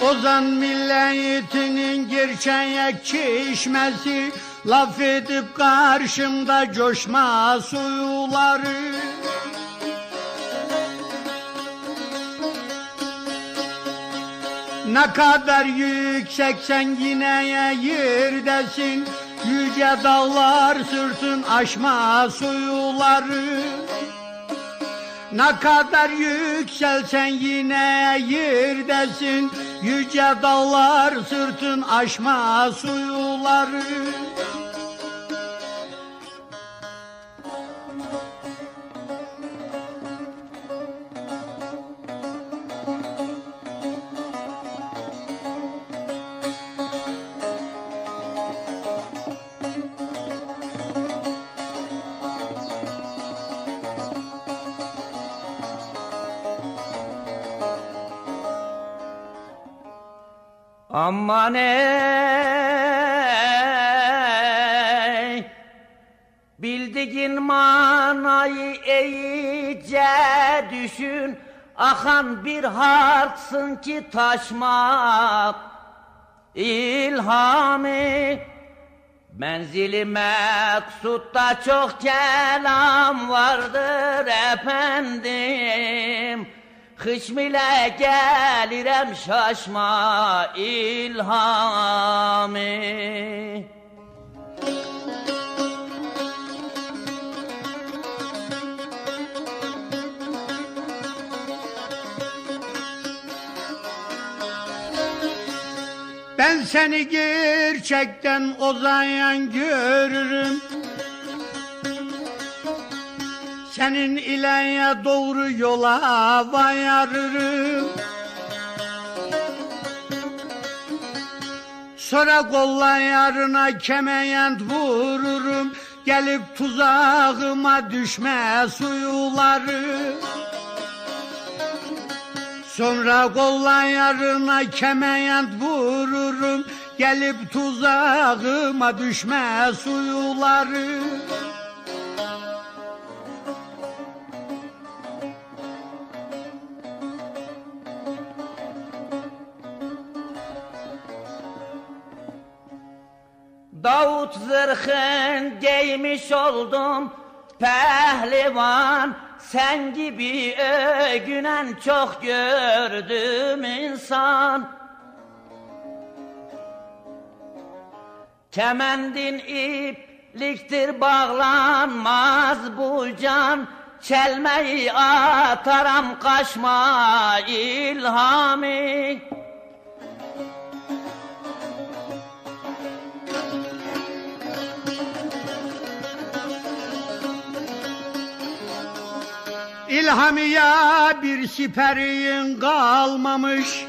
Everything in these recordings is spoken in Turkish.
Ozan milletinin gerçeğe çeşmesi Laf edip karşımda coşma suyuları. Ne kadar yükseksen yine yerdesin Yüce dağlar sırtın aşma suyuları Ne kadar yükselsen yine yerdesin. Yüce dağlar sırtın aşma suyuları Aman ey Bildiğin manayı iyice düşün. Akan bir harksın ki taşmak ilhamı Menzili meksutta çok kelam vardır efendim Hışmile gelirem şaşma ilhamı Ben seni gerçekten uzayan görürüm Senin ile doğru yola varırım Sonra kollarına kemeyent vururum. Gelip tuzağıma düşme suyuları. Sonra kollarına kemeyent vururum. Gelip tuzağıma düşme suyuları Davut zırhın giymiş oldum pehlivan. Sen gibi övgünen çok gördüm insan. Kemendin ipliktir bağlanmaz bu can. Çelmeyi ataram kaçma ilhami İlhamiya bir siperin kalmamış.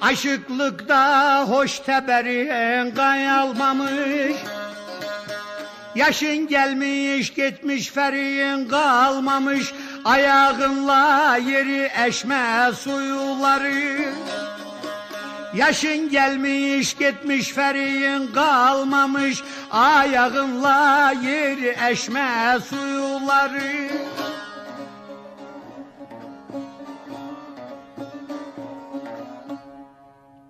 Aşıklıkta hoş teberin kayalmamış. Yaşın gelmiş gitmiş feriyin kalmamış. Ayağınla yeri eşme suyuları Yaşın gelmiş gitmiş feriyin kalmamış. Ayağınla yeri eşme suyuları.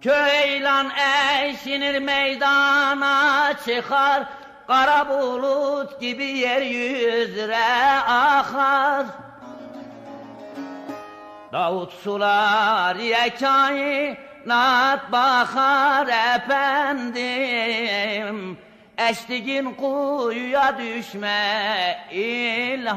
Köylan eşinir meydana çıkar. Kara bulut gibi yeryüzüne akar. Davut sular yekayı nat bakar efendim Eştiğin kuyuya düşme ilhami